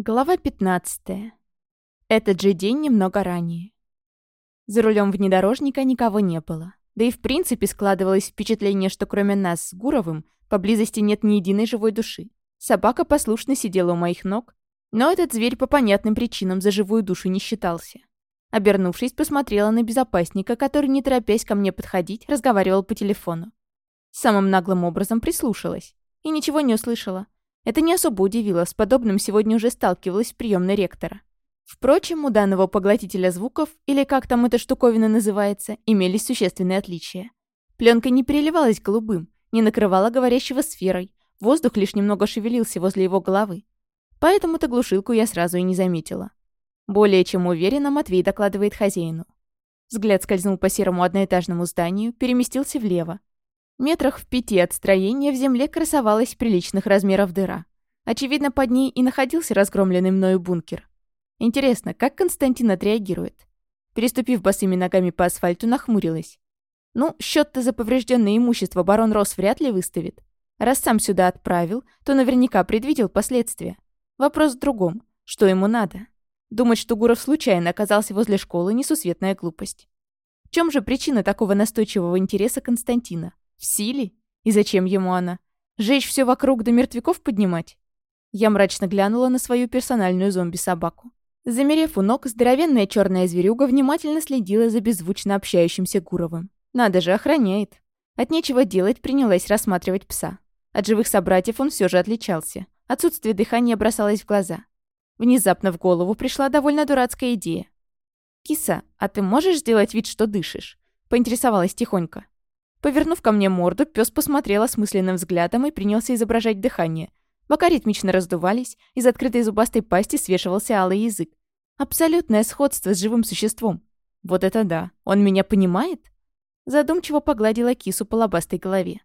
Глава 15. Этот же день немного ранее. За рулем внедорожника никого не было. Да и в принципе складывалось впечатление, что кроме нас с Гуровым поблизости нет ни единой живой души. Собака послушно сидела у моих ног, но этот зверь по понятным причинам за живую душу не считался. Обернувшись, посмотрела на безопасника, который, не торопясь ко мне подходить, разговаривал по телефону. Самым наглым образом прислушалась. И ничего не услышала. Это не особо удивило, с подобным сегодня уже сталкивалась в приемной ректора. Впрочем, у данного поглотителя звуков, или как там эта штуковина называется, имелись существенные отличия. Пленка не переливалась голубым, не накрывала говорящего сферой, воздух лишь немного шевелился возле его головы. Поэтому-то глушилку я сразу и не заметила. Более чем уверенно Матвей докладывает хозяину. Взгляд скользнул по серому одноэтажному зданию, переместился влево, Метрах в пяти от строения в земле красовалась приличных размеров дыра. Очевидно, под ней и находился разгромленный мною бункер. Интересно, как Константин отреагирует? Переступив босыми ногами по асфальту, нахмурилась. Ну, счет-то за поврежденное имущество барон Рос вряд ли выставит. Раз сам сюда отправил, то наверняка предвидел последствия. Вопрос в другом. Что ему надо? Думать, что Гуров случайно оказался возле школы, несусветная глупость. В чем же причина такого настойчивого интереса Константина? В силе? И зачем ему она? Жечь все вокруг до мертвяков поднимать? Я мрачно глянула на свою персональную зомби-собаку. Замерев у ног, здоровенная черная зверюга внимательно следила за беззвучно общающимся Гуровым. Надо же, охраняет. От нечего делать принялась рассматривать пса. От живых собратьев он все же отличался. Отсутствие дыхания бросалось в глаза. Внезапно в голову пришла довольно дурацкая идея. «Киса, а ты можешь сделать вид, что дышишь?» Поинтересовалась тихонько. Повернув ко мне морду, пес посмотрел осмысленным взглядом и принялся изображать дыхание. Бока ритмично раздувались, из открытой зубастой пасти свешивался алый язык. Абсолютное сходство с живым существом. Вот это да, он меня понимает? Задумчиво погладила кису по лобастой голове.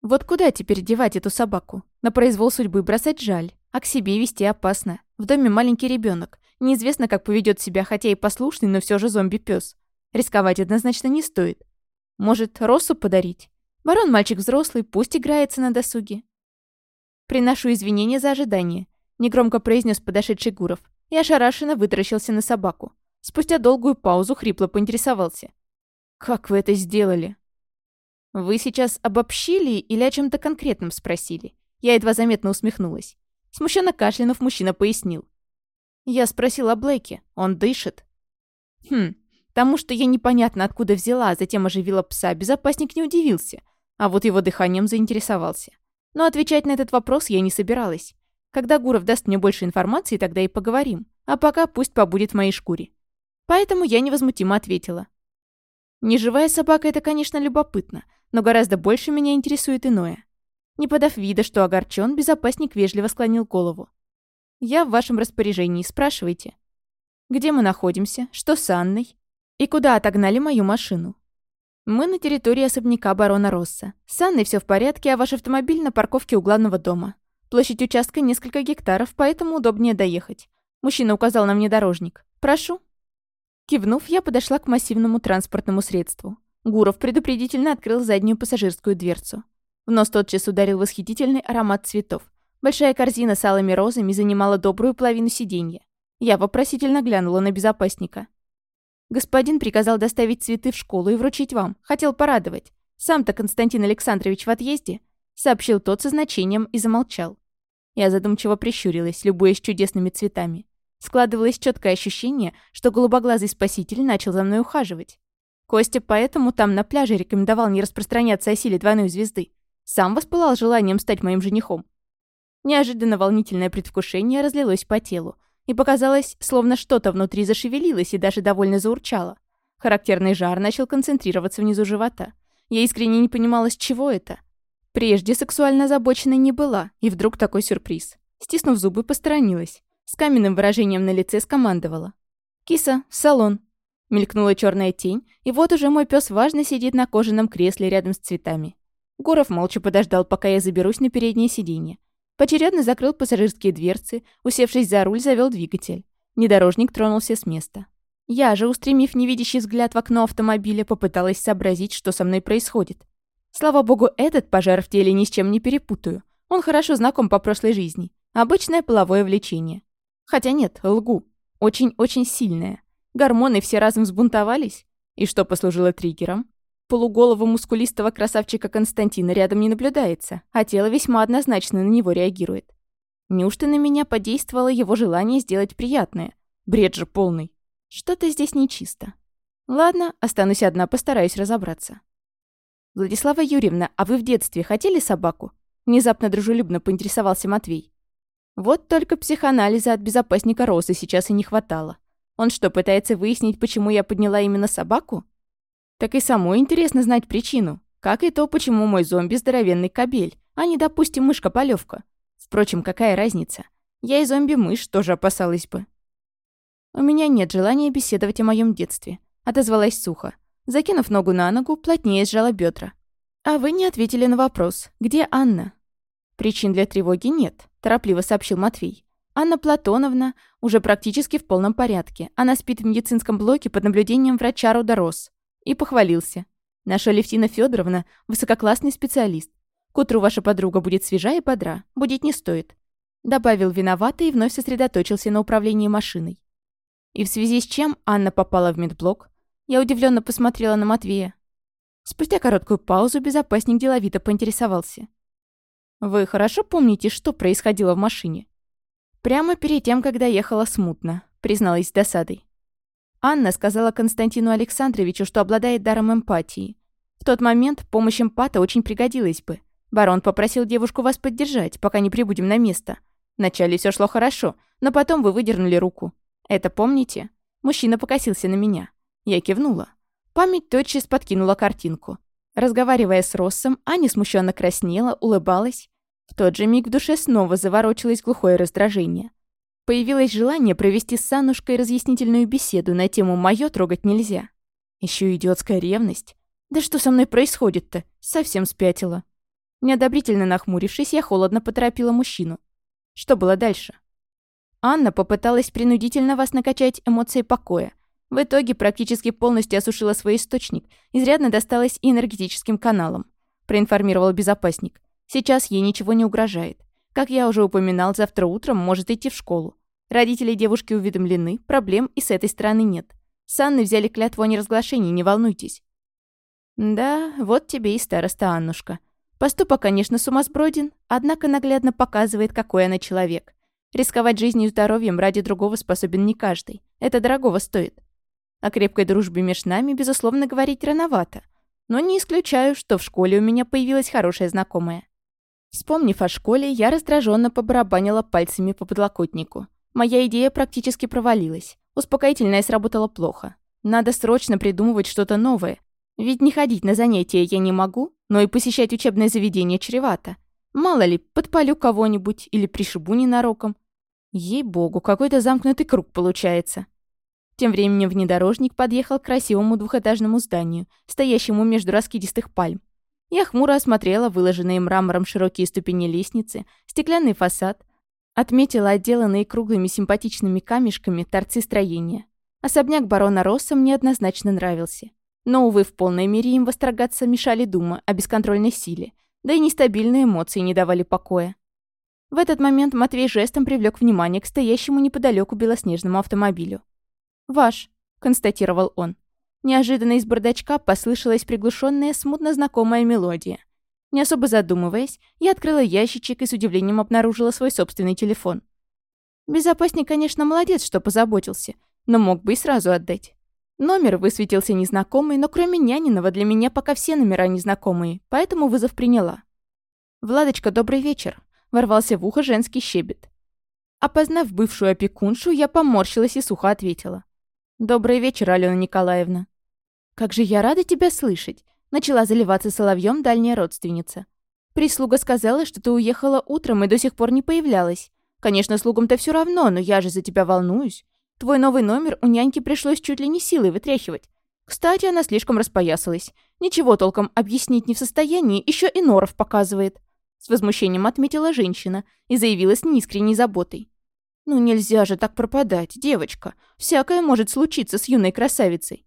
Вот куда теперь девать эту собаку? На произвол судьбы бросать жаль, а к себе вести опасно. В доме маленький ребенок. Неизвестно, как поведет себя, хотя и послушный, но все же зомби-пес. Рисковать однозначно не стоит. Может, Росу подарить? Барон мальчик взрослый, пусть играется на досуге. Приношу извинения за ожидание, негромко произнес подошедший Гуров и ошарашенно вытаращился на собаку. Спустя долгую паузу хрипло поинтересовался. «Как вы это сделали?» «Вы сейчас обобщили или о чем-то конкретном спросили?» Я едва заметно усмехнулась. Смущенно кашлянув, мужчина пояснил. «Я спросил о Блэке. Он дышит». «Хм, Тому, что я непонятно откуда взяла, а затем оживила пса, безопасник не удивился, а вот его дыханием заинтересовался. Но отвечать на этот вопрос я не собиралась. Когда Гуров даст мне больше информации, тогда и поговорим. А пока пусть побудет в моей шкуре. Поэтому я невозмутимо ответила. Неживая собака — это, конечно, любопытно, но гораздо больше меня интересует иное. Не подав вида, что огорчен, безопасник вежливо склонил голову. «Я в вашем распоряжении, спрашивайте. Где мы находимся? Что с Анной? И куда отогнали мою машину? Мы на территории особняка барона Росса. С Анной все в порядке, а ваш автомобиль на парковке у главного дома. Площадь участка несколько гектаров, поэтому удобнее доехать. Мужчина указал на внедорожник. Прошу. Кивнув, я подошла к массивному транспортному средству. Гуров предупредительно открыл заднюю пассажирскую дверцу. В нос тотчас ударил восхитительный аромат цветов. Большая корзина с алыми розами занимала добрую половину сиденья. Я вопросительно глянула на безопасника. Господин приказал доставить цветы в школу и вручить вам. Хотел порадовать. Сам-то Константин Александрович в отъезде?» Сообщил тот со значением и замолчал. Я задумчиво прищурилась, любуясь чудесными цветами. Складывалось четкое ощущение, что голубоглазый спаситель начал за мной ухаживать. Костя поэтому там на пляже рекомендовал не распространяться о силе двойной звезды. Сам воспылал желанием стать моим женихом. Неожиданно волнительное предвкушение разлилось по телу, и показалось, словно что-то внутри зашевелилось и даже довольно заурчало. Характерный жар начал концентрироваться внизу живота. Я искренне не понимала, с чего это. Прежде сексуально озабоченной не была, и вдруг такой сюрприз. Стиснув зубы, посторонилась. С каменным выражением на лице скомандовала. «Киса, в салон!» Мелькнула черная тень, и вот уже мой пес важно сидит на кожаном кресле рядом с цветами. Гуров молча подождал, пока я заберусь на переднее сиденье. Поочередно закрыл пассажирские дверцы, усевшись за руль, завел двигатель. Внедорожник тронулся с места. Я же, устремив невидящий взгляд в окно автомобиля, попыталась сообразить, что со мной происходит. Слава богу, этот пожар в теле ни с чем не перепутаю. Он хорошо знаком по прошлой жизни. Обычное половое влечение. Хотя нет, лгу. Очень-очень сильная. Гормоны все разом взбунтовались? И что послужило триггером? Полуголого мускулистого красавчика Константина рядом не наблюдается, а тело весьма однозначно на него реагирует. Неужто на меня подействовало его желание сделать приятное? Бред же полный. Что-то здесь нечисто. Ладно, останусь одна, постараюсь разобраться. «Владислава Юрьевна, а вы в детстве хотели собаку?» Внезапно дружелюбно поинтересовался Матвей. Вот только психоанализа от безопасника Розы сейчас и не хватало. Он что, пытается выяснить, почему я подняла именно собаку? Так и самой интересно знать причину. Как и то, почему мой зомби здоровенный кобель, а не, допустим, мышка-полевка. Впрочем, какая разница? Я и зомби-мышь тоже опасалась бы. У меня нет желания беседовать о моем детстве. Отозвалась сухо. Закинув ногу на ногу, плотнее сжала бедра. А вы не ответили на вопрос. Где Анна? Причин для тревоги нет, торопливо сообщил Матвей. Анна Платоновна уже практически в полном порядке. Она спит в медицинском блоке под наблюдением врача Рудорос. И похвалился. Наша Левтина Федоровна высококлассный специалист. К утру ваша подруга будет свежа и бодра. Будить не стоит. Добавил виновато и вновь сосредоточился на управлении машиной. И в связи с чем Анна попала в медблок? Я удивленно посмотрела на Матвея. Спустя короткую паузу безопасник деловито поинтересовался. «Вы хорошо помните, что происходило в машине?» Прямо перед тем, когда ехала смутно, призналась с досадой. Анна сказала Константину Александровичу, что обладает даром эмпатии. В тот момент помощь эмпата очень пригодилась бы. Барон попросил девушку вас поддержать, пока не прибудем на место. Вначале все шло хорошо, но потом вы выдернули руку. Это помните? Мужчина покосился на меня. Я кивнула. Память тотчас подкинула картинку. Разговаривая с Россом, Аня смущенно краснела, улыбалась, в тот же миг в душе снова заворочилось глухое раздражение. Появилось желание провести с Санушкой разъяснительную беседу на тему «моё трогать нельзя». Еще идиотская ревность. Да что со мной происходит-то? Совсем спятила. Неодобрительно нахмурившись, я холодно поторопила мужчину. Что было дальше? Анна попыталась принудительно вас накачать эмоции покоя. В итоге практически полностью осушила свой источник, изрядно досталась и энергетическим каналам, проинформировал безопасник. Сейчас ей ничего не угрожает. Как я уже упоминал, завтра утром может идти в школу. Родители девушки уведомлены, проблем и с этой стороны нет. С Анной взяли клятву о неразглашении, не волнуйтесь. Да, вот тебе и староста Аннушка. Поступок, конечно, сумасброден, однако наглядно показывает, какой она человек. Рисковать жизнью и здоровьем ради другого способен не каждый. Это дорогого стоит. О крепкой дружбе между нами, безусловно, говорить рановато. Но не исключаю, что в школе у меня появилась хорошая знакомая. Вспомнив о школе, я раздраженно побарабанила пальцами по подлокотнику. Моя идея практически провалилась. Успокоительное сработало плохо. Надо срочно придумывать что-то новое. Ведь не ходить на занятия я не могу, но и посещать учебное заведение чревато. Мало ли, подпалю кого-нибудь или пришибу ненароком. Ей-богу, какой-то замкнутый круг получается. Тем временем внедорожник подъехал к красивому двухэтажному зданию, стоящему между раскидистых пальм. Я хмуро осмотрела выложенные мрамором широкие ступени лестницы, стеклянный фасад, отметила отделанные круглыми симпатичными камешками торцы строения. Особняк барона Росса мне однозначно нравился. Но, увы, в полной мере им восторгаться мешали думы о бесконтрольной силе, да и нестабильные эмоции не давали покоя. В этот момент Матвей жестом привлек внимание к стоящему неподалеку белоснежному автомобилю. «Ваш», — констатировал он. Неожиданно из бардачка послышалась приглушенная, смутно знакомая мелодия. Не особо задумываясь, я открыла ящичек и с удивлением обнаружила свой собственный телефон. Безопасник, конечно, молодец, что позаботился, но мог бы и сразу отдать. Номер высветился незнакомый, но кроме Няниного для меня пока все номера незнакомые, поэтому вызов приняла. «Владочка, добрый вечер», — ворвался в ухо женский щебет. Опознав бывшую опекуншу, я поморщилась и сухо ответила. «Добрый вечер, Алена Николаевна». «Как же я рада тебя слышать!» Начала заливаться соловьем дальняя родственница. «Прислуга сказала, что ты уехала утром и до сих пор не появлялась. Конечно, слугам-то все равно, но я же за тебя волнуюсь. Твой новый номер у няньки пришлось чуть ли не силой вытряхивать. Кстати, она слишком распоясалась. Ничего толком объяснить не в состоянии, еще и норов показывает». С возмущением отметила женщина и заявила с неискренней заботой. «Ну нельзя же так пропадать, девочка. Всякое может случиться с юной красавицей.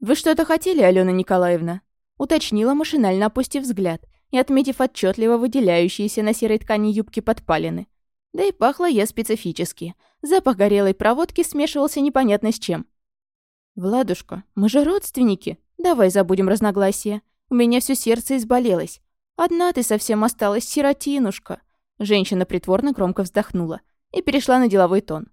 «Вы что-то хотели, Алена Николаевна?» Уточнила, машинально опустив взгляд и отметив отчетливо выделяющиеся на серой ткани юбки подпалины. Да и пахло я специфически. Запах горелой проводки смешивался непонятно с чем. «Владушка, мы же родственники. Давай забудем разногласия. У меня все сердце изболелось. Одна ты совсем осталась, сиротинушка». Женщина притворно громко вздохнула и перешла на деловой тон.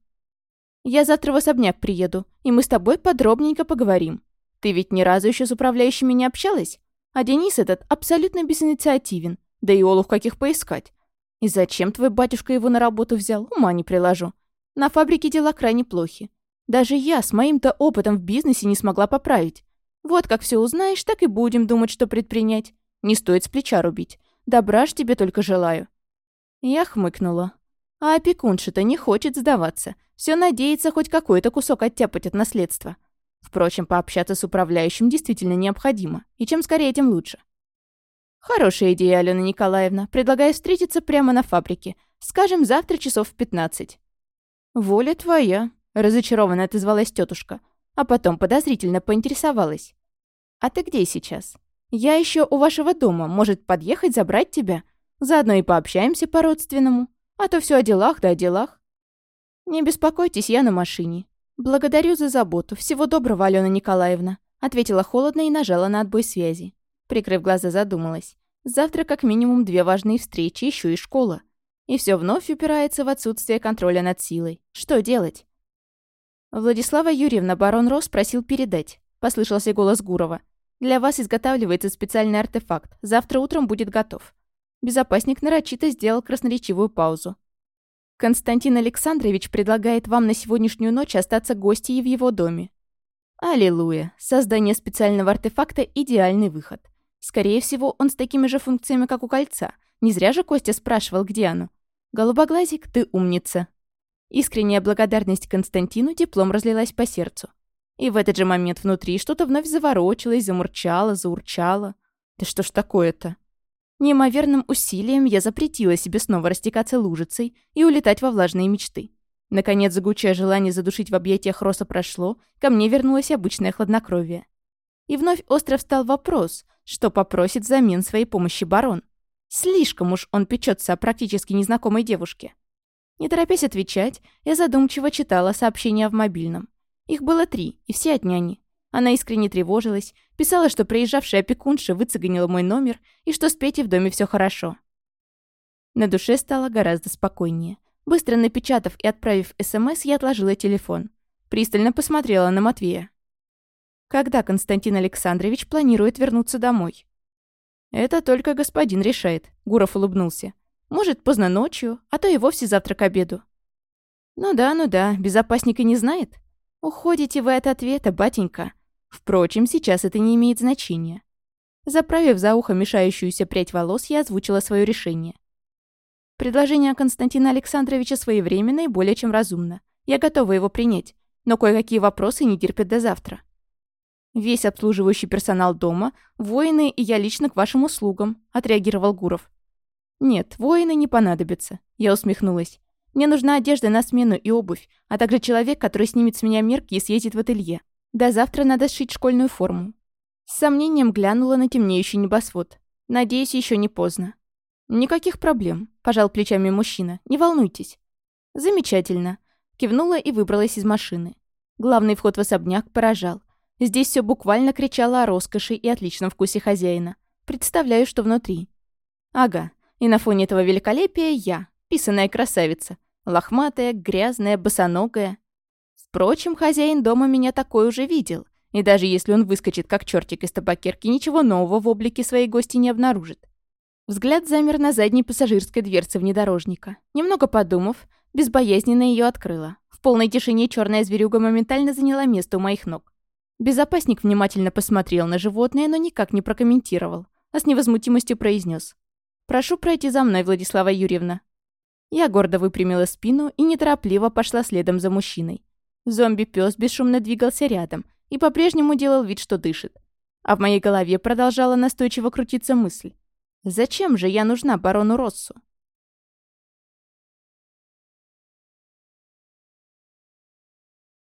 «Я завтра в особняк приеду, и мы с тобой подробненько поговорим. Ты ведь ни разу еще с управляющими не общалась? А Денис этот абсолютно безинициативен, да и Олух каких поискать. И зачем твой батюшка его на работу взял, ума не приложу. На фабрике дела крайне плохи. Даже я с моим-то опытом в бизнесе не смогла поправить. Вот как все узнаешь, так и будем думать, что предпринять. Не стоит с плеча рубить. Добра ж тебе только желаю». Я хмыкнула. А опекунша-то не хочет сдаваться. Все надеется хоть какой-то кусок оттяпать от наследства. Впрочем, пообщаться с управляющим действительно необходимо. И чем скорее, тем лучше. Хорошая идея, Алена Николаевна. Предлагаю встретиться прямо на фабрике. Скажем, завтра часов в пятнадцать. Воля твоя, разочарованно отозвалась тетушка, а потом подозрительно поинтересовалась. А ты где сейчас? Я еще у вашего дома. Может, подъехать, забрать тебя? Заодно и пообщаемся по-родственному. А то все о делах да о делах. Не беспокойтесь, я на машине. Благодарю за заботу. Всего доброго, Алена Николаевна. Ответила холодно и нажала на отбой связи. Прикрыв глаза, задумалась. Завтра как минимум две важные встречи, еще и школа. И все вновь упирается в отсутствие контроля над силой. Что делать? Владислава Юрьевна барон Рос просил передать. Послышался голос Гурова. Для вас изготавливается специальный артефакт. Завтра утром будет готов». Безопасник нарочито сделал красноречивую паузу. «Константин Александрович предлагает вам на сегодняшнюю ночь остаться гостьей в его доме». Аллилуйя. Создание специального артефакта – идеальный выход. Скорее всего, он с такими же функциями, как у кольца. Не зря же Костя спрашивал, где оно. «Голубоглазик, ты умница». Искренняя благодарность Константину теплом разлилась по сердцу. И в этот же момент внутри что-то вновь заворочилось, замурчало, заурчало. Да что ж такое-то? Неимоверным усилием я запретила себе снова растекаться лужицей и улетать во влажные мечты. Наконец, загучее желание задушить в объятиях Роса прошло, ко мне вернулось обычное хладнокровие. И вновь остро встал вопрос, что попросит взамен своей помощи барон. Слишком уж он печется о практически незнакомой девушке. Не торопясь отвечать, я задумчиво читала сообщения в мобильном. Их было три, и все от няни. Она искренне тревожилась, писала, что приезжавшая опекунша выцеганила мой номер и что с Петей в доме все хорошо. На душе стало гораздо спокойнее. Быстро напечатав и отправив СМС, я отложила телефон. Пристально посмотрела на Матвея. Когда Константин Александрович планирует вернуться домой? «Это только господин решает», — Гуров улыбнулся. «Может, поздно ночью, а то и вовсе завтра к обеду». «Ну да, ну да, безопасник и не знает. «Уходите вы от ответа, батенька. Впрочем, сейчас это не имеет значения». Заправив за ухо мешающуюся прядь волос, я озвучила свое решение. Предложение Константина Александровича своевременно и более чем разумно. Я готова его принять, но кое-какие вопросы не терпят до завтра. «Весь обслуживающий персонал дома, воины и я лично к вашим услугам», — отреагировал Гуров. «Нет, воины не понадобятся», — я усмехнулась. Мне нужна одежда на смену и обувь, а также человек, который снимет с меня мерки и съездит в ателье. До завтра надо сшить школьную форму. С сомнением глянула на темнеющий небосвод. Надеюсь, еще не поздно. «Никаких проблем», – пожал плечами мужчина. «Не волнуйтесь». «Замечательно». Кивнула и выбралась из машины. Главный вход в особняк поражал. Здесь все буквально кричало о роскоши и отличном вкусе хозяина. Представляю, что внутри. Ага, и на фоне этого великолепия я, писаная красавица. Лохматая, грязная, босоногая. Впрочем, хозяин дома меня такой уже видел. И даже если он выскочит как чертик из табакерки, ничего нового в облике своей гости не обнаружит. Взгляд замер на задней пассажирской дверце внедорожника. Немного подумав, безбоязненно ее открыла. В полной тишине черная зверюга моментально заняла место у моих ног. Безопасник внимательно посмотрел на животное, но никак не прокомментировал, а с невозмутимостью произнес: «Прошу пройти за мной, Владислава Юрьевна». Я гордо выпрямила спину и неторопливо пошла следом за мужчиной. Зомби-пес бесшумно двигался рядом и по-прежнему делал вид, что дышит. А в моей голове продолжала настойчиво крутиться мысль. Зачем же я нужна барону Россу?